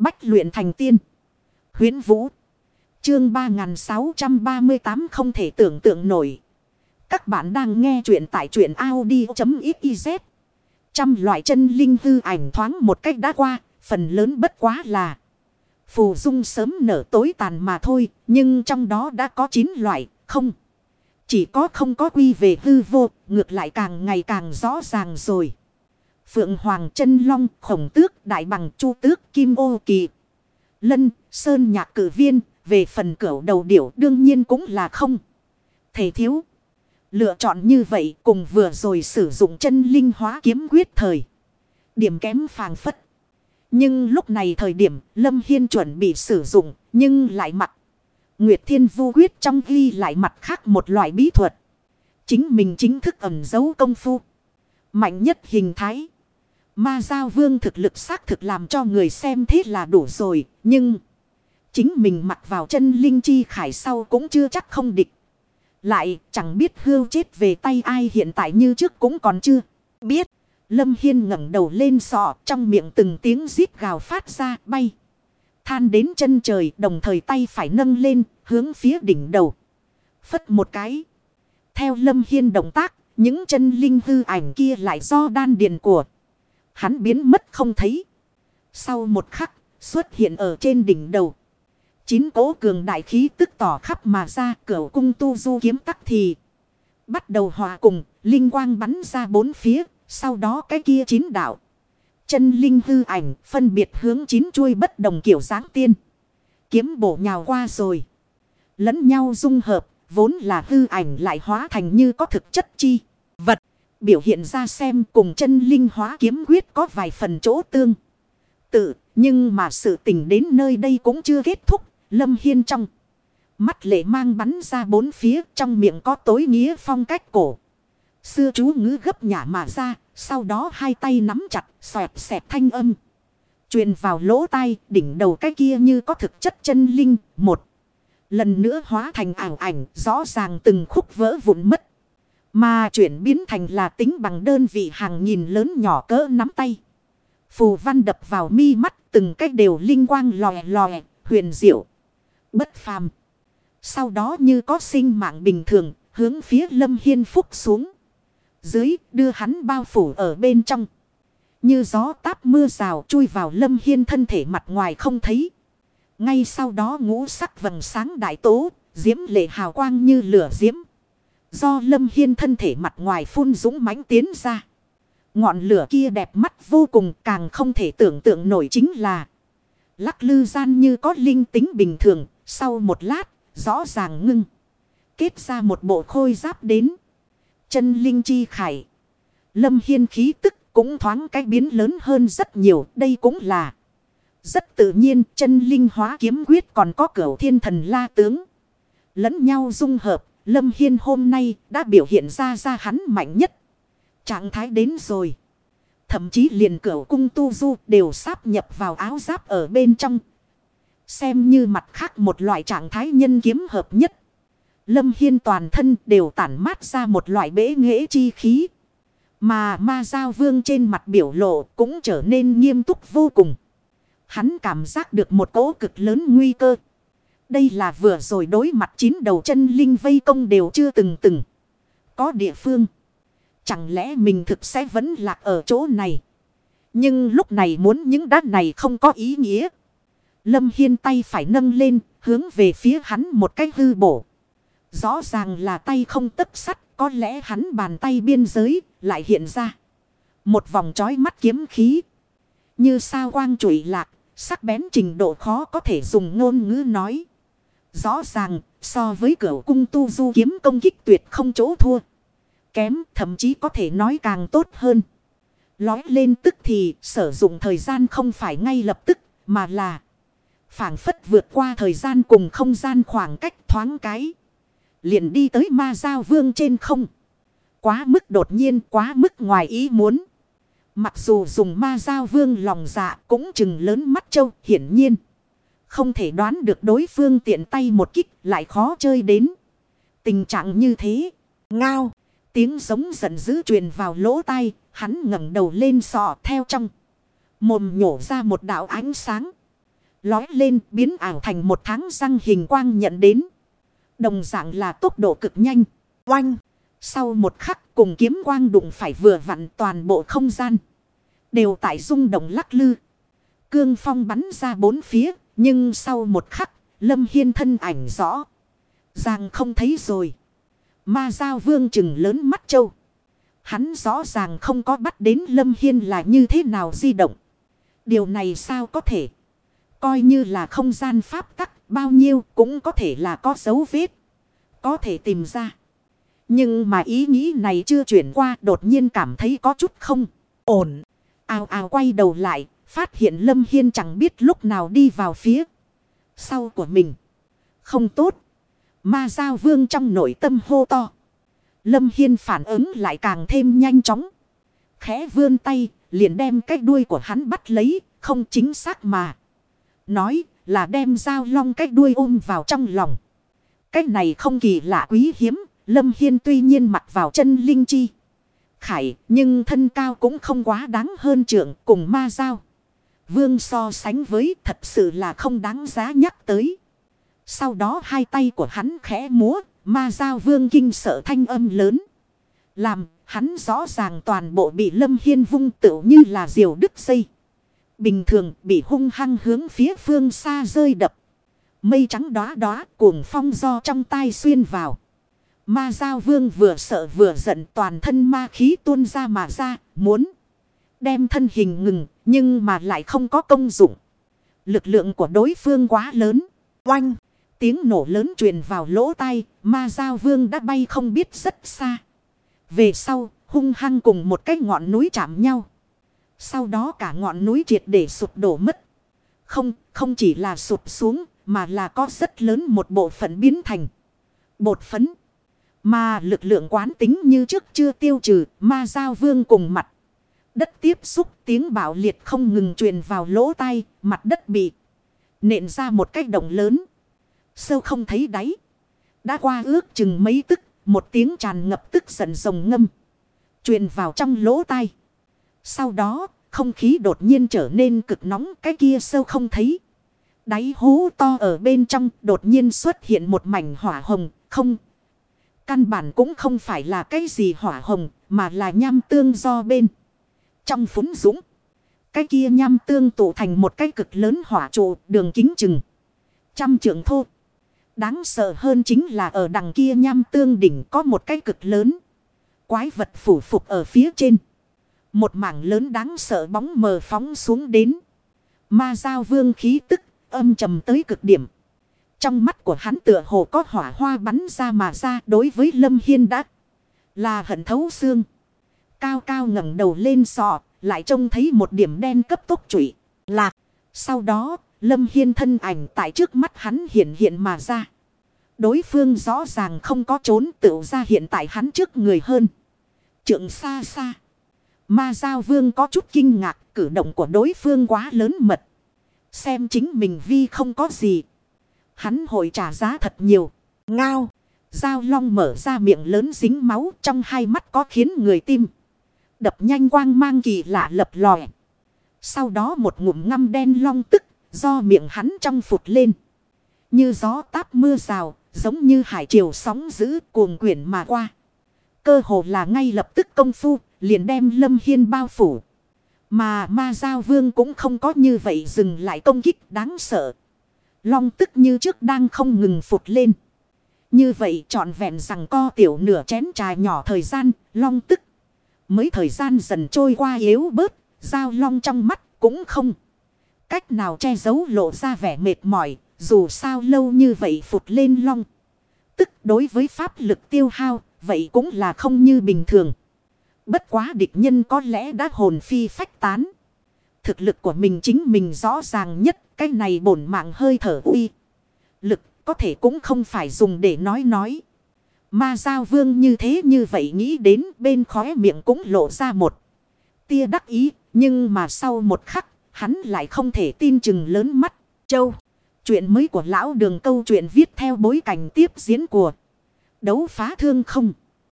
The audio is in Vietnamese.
Bách luyện thành tiên. huyễn Vũ. Chương 3638 không thể tưởng tượng nổi. Các bạn đang nghe truyện tại truyện Audi.xyz. Trăm loại chân linh hư ảnh thoáng một cách đã qua. Phần lớn bất quá là. Phù dung sớm nở tối tàn mà thôi. Nhưng trong đó đã có 9 loại. Không. Chỉ có không có quy về hư vô. Ngược lại càng ngày càng rõ ràng rồi. Phượng Hoàng chân Long, Khổng Tước, Đại Bằng, Chu Tước, Kim Ô Kỳ. Lân, Sơn Nhạc Cử Viên, về phần cửu đầu điểu đương nhiên cũng là không. Thể thiếu. Lựa chọn như vậy cùng vừa rồi sử dụng chân linh hóa kiếm quyết thời. Điểm kém phàng phất. Nhưng lúc này thời điểm Lâm Hiên chuẩn bị sử dụng nhưng lại mặt. Nguyệt Thiên Vu Quyết trong ghi lại mặt khác một loại bí thuật. Chính mình chính thức ẩn giấu công phu. Mạnh nhất hình thái. Ma Giao Vương thực lực xác thực làm cho người xem thế là đủ rồi. Nhưng chính mình mặc vào chân linh chi khải sau cũng chưa chắc không địch. Lại chẳng biết hưu chết về tay ai hiện tại như trước cũng còn chưa biết. Lâm Hiên ngẩng đầu lên sọ, trong miệng từng tiếng rít gào phát ra, bay. Than đến chân trời, đồng thời tay phải nâng lên, hướng phía đỉnh đầu. Phất một cái. Theo Lâm Hiên động tác, những chân linh hư ảnh kia lại do đan điền của. Hắn biến mất không thấy. Sau một khắc, xuất hiện ở trên đỉnh đầu. Chín cố cường đại khí tức tỏ khắp mà ra cửa cung tu du kiếm tắc thì. Bắt đầu hòa cùng, linh quang bắn ra bốn phía, sau đó cái kia chín đạo. Chân linh hư ảnh phân biệt hướng chín chuôi bất đồng kiểu dáng tiên. Kiếm bổ nhào qua rồi. Lẫn nhau dung hợp, vốn là hư ảnh lại hóa thành như có thực chất chi. Vật biểu hiện ra xem cùng chân linh hóa kiếm quyết có vài phần chỗ tương. Tự, nhưng mà sự tình đến nơi đây cũng chưa kết thúc, lâm hiên trong. Mắt lệ mang bắn ra bốn phía, trong miệng có tối nghĩa phong cách cổ. Xưa chú ngữ gấp nhả mà ra, sau đó hai tay nắm chặt, xoẹt xẹp thanh âm. truyền vào lỗ tai, đỉnh đầu cái kia như có thực chất chân linh, một. Lần nữa hóa thành ảo ảnh, rõ ràng từng khúc vỡ vụn mất. Mà chuyển biến thành là tính bằng đơn vị hàng nghìn lớn nhỏ cỡ nắm tay. Phù văn đập vào mi mắt từng cách đều linh quang lòe lòe, huyền diệu, bất phàm. Sau đó như có sinh mạng bình thường, hướng phía lâm hiên phúc xuống. Dưới đưa hắn bao phủ ở bên trong. Như gió táp mưa rào chui vào lâm hiên thân thể mặt ngoài không thấy. Ngay sau đó ngũ sắc vầng sáng đại tố, diễm lệ hào quang như lửa diễm. Do Lâm Hiên thân thể mặt ngoài phun dũng mãnh tiến ra. Ngọn lửa kia đẹp mắt vô cùng, càng không thể tưởng tượng nổi chính là. Lắc lư gian như có linh tính bình thường. Sau một lát, rõ ràng ngưng. Kết ra một bộ khôi giáp đến. Chân linh chi khải. Lâm Hiên khí tức cũng thoáng cái biến lớn hơn rất nhiều. Đây cũng là. Rất tự nhiên, chân linh hóa kiếm quyết còn có cửu thiên thần la tướng. Lẫn nhau dung hợp Lâm Hiên hôm nay đã biểu hiện ra ra hắn mạnh nhất. Trạng thái đến rồi. Thậm chí liền cửa cung tu du đều sáp nhập vào áo giáp ở bên trong. Xem như mặt khác một loại trạng thái nhân kiếm hợp nhất. Lâm Hiên toàn thân đều tản mát ra một loại bế nghệ chi khí. Mà ma giao vương trên mặt biểu lộ cũng trở nên nghiêm túc vô cùng. Hắn cảm giác được một cỗ cực lớn nguy cơ. Đây là vừa rồi đối mặt chín đầu chân linh vây công đều chưa từng từng. Có địa phương. Chẳng lẽ mình thực sẽ vẫn lạc ở chỗ này. Nhưng lúc này muốn những đá này không có ý nghĩa. Lâm Hiên tay phải nâng lên, hướng về phía hắn một cái hư bổ. Rõ ràng là tay không tất sắt, có lẽ hắn bàn tay biên giới lại hiện ra. Một vòng trói mắt kiếm khí. Như sao quang trụi lạc, sắc bén trình độ khó có thể dùng ngôn ngữ nói. Rõ ràng, so với cửa cung tu du kiếm công kích tuyệt không chỗ thua. Kém, thậm chí có thể nói càng tốt hơn. Lói lên tức thì sử dụng thời gian không phải ngay lập tức, mà là phản phất vượt qua thời gian cùng không gian khoảng cách thoáng cái. Liền đi tới ma giao vương trên không. Quá mức đột nhiên, quá mức ngoài ý muốn. Mặc dù dùng ma giao vương lòng dạ cũng chừng lớn mắt châu hiển nhiên. Không thể đoán được đối phương tiện tay một kích lại khó chơi đến. Tình trạng như thế. Ngao. Tiếng giống giận dữ truyền vào lỗ tai. Hắn ngẩng đầu lên sọ theo trong. Mồm nhổ ra một đạo ánh sáng. Lói lên biến ảo thành một tháng răng hình quang nhận đến. Đồng dạng là tốc độ cực nhanh. Oanh. Sau một khắc cùng kiếm quang đụng phải vừa vặn toàn bộ không gian. Đều tại rung động lắc lư. Cương phong bắn ra bốn phía. Nhưng sau một khắc lâm hiên thân ảnh rõ. Ràng không thấy rồi. Ma giao vương chừng lớn mắt châu. Hắn rõ ràng không có bắt đến lâm hiên là như thế nào di động. Điều này sao có thể. Coi như là không gian pháp tắc bao nhiêu cũng có thể là có dấu vết. Có thể tìm ra. Nhưng mà ý nghĩ này chưa chuyển qua đột nhiên cảm thấy có chút không ổn. Ào ào quay đầu lại, phát hiện Lâm Hiên chẳng biết lúc nào đi vào phía sau của mình. Không tốt. Ma Giao Vương trong nội tâm hô to. Lâm Hiên phản ứng lại càng thêm nhanh chóng. Khẽ vươn tay, liền đem cái đuôi của hắn bắt lấy, không chính xác mà. Nói là đem dao long cái đuôi ôm vào trong lòng. Cái này không kỳ lạ quý hiếm, Lâm Hiên tuy nhiên mặc vào chân linh chi. Khải, nhưng thân cao cũng không quá đáng hơn trưởng cùng ma giao. Vương so sánh với thật sự là không đáng giá nhắc tới. Sau đó hai tay của hắn khẽ múa, ma giao vương kinh sợ thanh âm lớn. Làm hắn rõ ràng toàn bộ bị lâm hiên vung tựu như là diều đứt dây. Bình thường bị hung hăng hướng phía phương xa rơi đập. Mây trắng đóa đóa cuồng phong do trong tai xuyên vào. Ma Giao Vương vừa sợ vừa giận toàn thân ma khí tuôn ra mà ra, muốn đem thân hình ngừng, nhưng mà lại không có công dụng. Lực lượng của đối phương quá lớn. Oanh! Tiếng nổ lớn truyền vào lỗ tai, ma Giao Vương đã bay không biết rất xa. Về sau, hung hăng cùng một cái ngọn núi chạm nhau. Sau đó cả ngọn núi triệt để sụp đổ mất. Không, không chỉ là sụp xuống, mà là có rất lớn một bộ phận biến thành bột phấn. Mà lực lượng quán tính như trước chưa tiêu trừ, ma giao vương cùng mặt. Đất tiếp xúc tiếng bạo liệt không ngừng truyền vào lỗ tai, mặt đất bị nện ra một cái động lớn. Sâu không thấy đáy. Đã qua ước chừng mấy tức, một tiếng tràn ngập tức giận rồng ngâm. Truyền vào trong lỗ tai. Sau đó, không khí đột nhiên trở nên cực nóng cái kia sâu không thấy. Đáy hố to ở bên trong đột nhiên xuất hiện một mảnh hỏa hồng, không. Căn bản cũng không phải là cái gì hỏa hồng, mà là nham tương do bên. Trong phúng dũng, cái kia nham tương tụ thành một cái cực lớn hỏa trụ đường kính chừng. Trăm trượng thô. Đáng sợ hơn chính là ở đằng kia nham tương đỉnh có một cái cực lớn. Quái vật phủ phục ở phía trên. Một mảng lớn đáng sợ bóng mờ phóng xuống đến. Ma giao vương khí tức âm trầm tới cực điểm. Trong mắt của hắn tựa hồ có hỏa hoa bắn ra mà ra đối với Lâm Hiên đã là hận thấu xương. Cao cao ngẩng đầu lên sọ, lại trông thấy một điểm đen cấp tốc trụy, lạc. Sau đó, Lâm Hiên thân ảnh tại trước mắt hắn hiện hiện mà ra. Đối phương rõ ràng không có trốn tự ra hiện tại hắn trước người hơn. Trượng xa xa. Ma Giao Vương có chút kinh ngạc cử động của đối phương quá lớn mật. Xem chính mình vi không có gì. Hắn hội trả giá thật nhiều. Ngao. Giao long mở ra miệng lớn dính máu trong hai mắt có khiến người tim. Đập nhanh quang mang kỳ lạ lập lòe. Sau đó một ngụm ngâm đen long tức do miệng hắn trong phụt lên. Như gió táp mưa rào giống như hải triều sóng giữ cuồng quyển mà qua. Cơ hồ là ngay lập tức công phu liền đem lâm hiên bao phủ. Mà ma giao vương cũng không có như vậy dừng lại công kích đáng sợ. Long tức như trước đang không ngừng phụt lên. Như vậy trọn vẹn rằng co tiểu nửa chén trà nhỏ thời gian, long tức. Mới thời gian dần trôi qua yếu bớt, giao long trong mắt cũng không. Cách nào che giấu lộ ra vẻ mệt mỏi, dù sao lâu như vậy phụt lên long. Tức đối với pháp lực tiêu hao, vậy cũng là không như bình thường. Bất quá địch nhân có lẽ đã hồn phi phách tán. Thực lực của mình chính mình rõ ràng nhất. Cái này bổn mạng hơi thở uy. Lực có thể cũng không phải dùng để nói nói. Ma giao vương như thế như vậy nghĩ đến bên khóe miệng cũng lộ ra một tia đắc ý. Nhưng mà sau một khắc, hắn lại không thể tin chừng lớn mắt. Châu. Chuyện mới của lão đường câu chuyện viết theo bối cảnh tiếp diễn của đấu phá thương không.